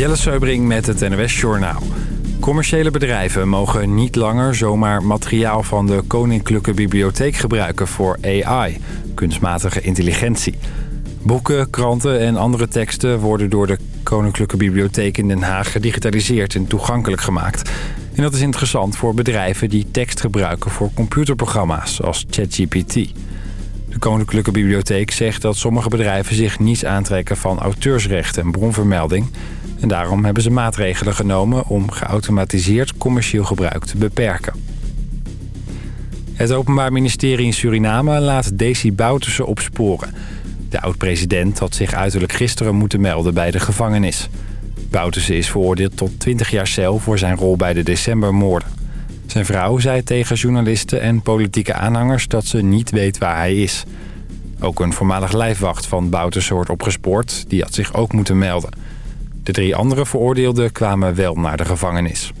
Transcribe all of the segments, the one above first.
Jelle Seubring met het NOS Journaal. Commerciële bedrijven mogen niet langer zomaar materiaal van de Koninklijke Bibliotheek gebruiken voor AI, kunstmatige intelligentie. Boeken, kranten en andere teksten worden door de Koninklijke Bibliotheek in Den Haag gedigitaliseerd en toegankelijk gemaakt. En dat is interessant voor bedrijven die tekst gebruiken voor computerprogramma's als ChatGPT. De Koninklijke Bibliotheek zegt dat sommige bedrijven zich niets aantrekken van auteursrecht en bronvermelding. En daarom hebben ze maatregelen genomen om geautomatiseerd commercieel gebruik te beperken. Het Openbaar Ministerie in Suriname laat Desi Bouterse opsporen. De oud-president had zich uiterlijk gisteren moeten melden bij de gevangenis. Bouterse is veroordeeld tot 20 jaar cel voor zijn rol bij de decembermoorden. Zijn vrouw zei tegen journalisten en politieke aanhangers dat ze niet weet waar hij is. Ook een voormalig lijfwacht van Bouterse wordt opgespoord. Die had zich ook moeten melden. De drie andere veroordeelden kwamen wel naar de gevangenis.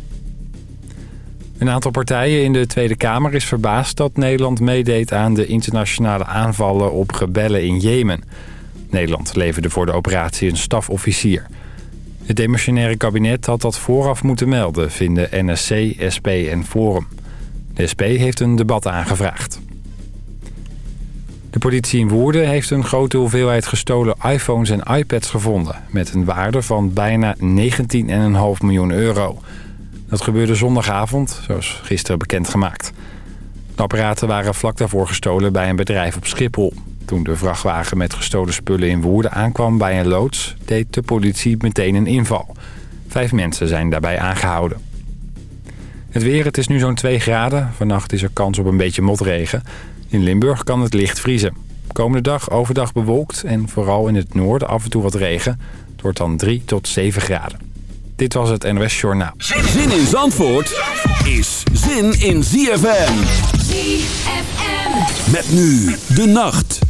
Een aantal partijen in de Tweede Kamer is verbaasd dat Nederland meedeed aan de internationale aanvallen op rebellen in Jemen. Nederland leverde voor de operatie een stafofficier. Het demissionaire kabinet had dat vooraf moeten melden, vinden NSC, SP en Forum. De SP heeft een debat aangevraagd. De politie in Woerden heeft een grote hoeveelheid gestolen iPhones en iPads gevonden... met een waarde van bijna 19,5 miljoen euro. Dat gebeurde zondagavond, zoals gisteren bekendgemaakt. De apparaten waren vlak daarvoor gestolen bij een bedrijf op Schiphol. Toen de vrachtwagen met gestolen spullen in Woerden aankwam bij een loods... deed de politie meteen een inval. Vijf mensen zijn daarbij aangehouden. Het weer, het is nu zo'n 2 graden. Vannacht is er kans op een beetje motregen... In Limburg kan het licht vriezen. Komende dag overdag bewolkt en vooral in het noorden af en toe wat regen. Het wordt dan 3 tot 7 graden. Dit was het NOS Journaal. Zin in Zandvoort is zin in ZFM. ZFM. Met nu de nacht.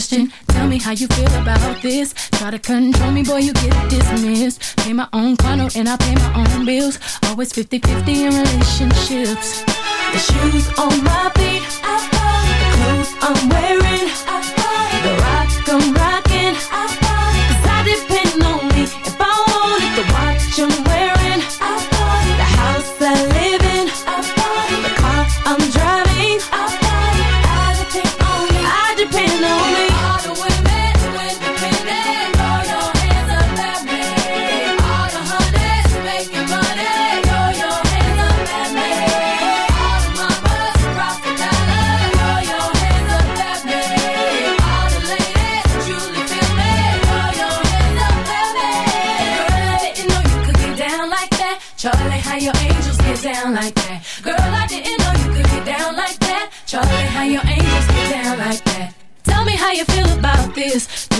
question. Tell me how you feel about this. Try to control me, boy, you get dismissed. Pay my own condo and I pay my own bills. Always 50 50 in relationships. The shoes on my feet, I buy. The clothes I'm wearing, I buy. The rock I'm riding.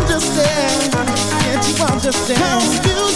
understand? Can't you understand?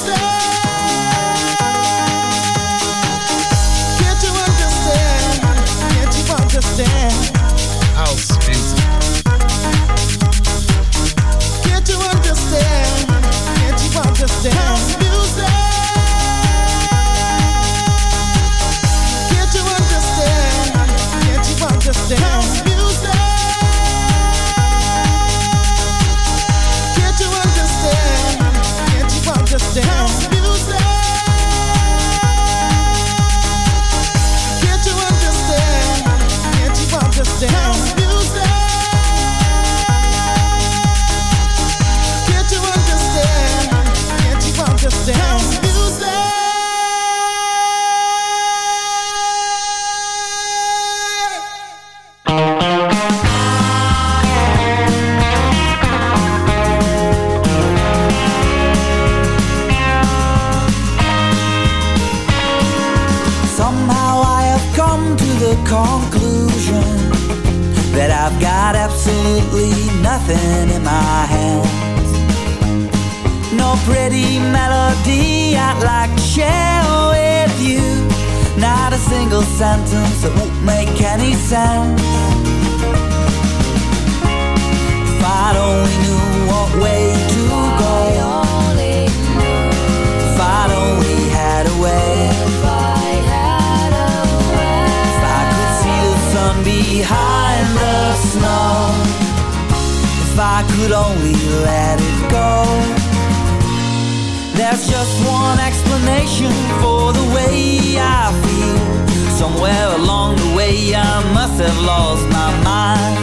must have lost my mind.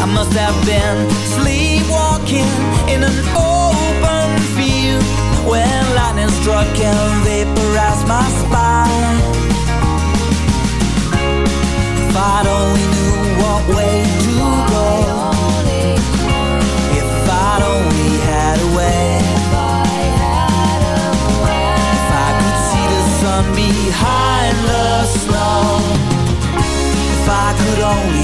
I must have been sleepwalking in an open field when lightning struck and vaporized my spine. If I'd only knew what way to go. If I'd only had a way. If I could see the sun behind the snow lonely.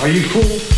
Are you cool?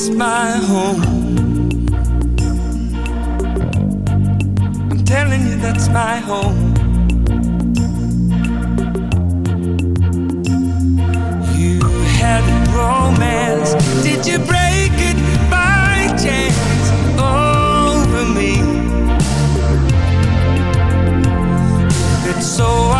that's my home. I'm telling you, that's my home. You had romance. Did you break it by chance over me? If it's so,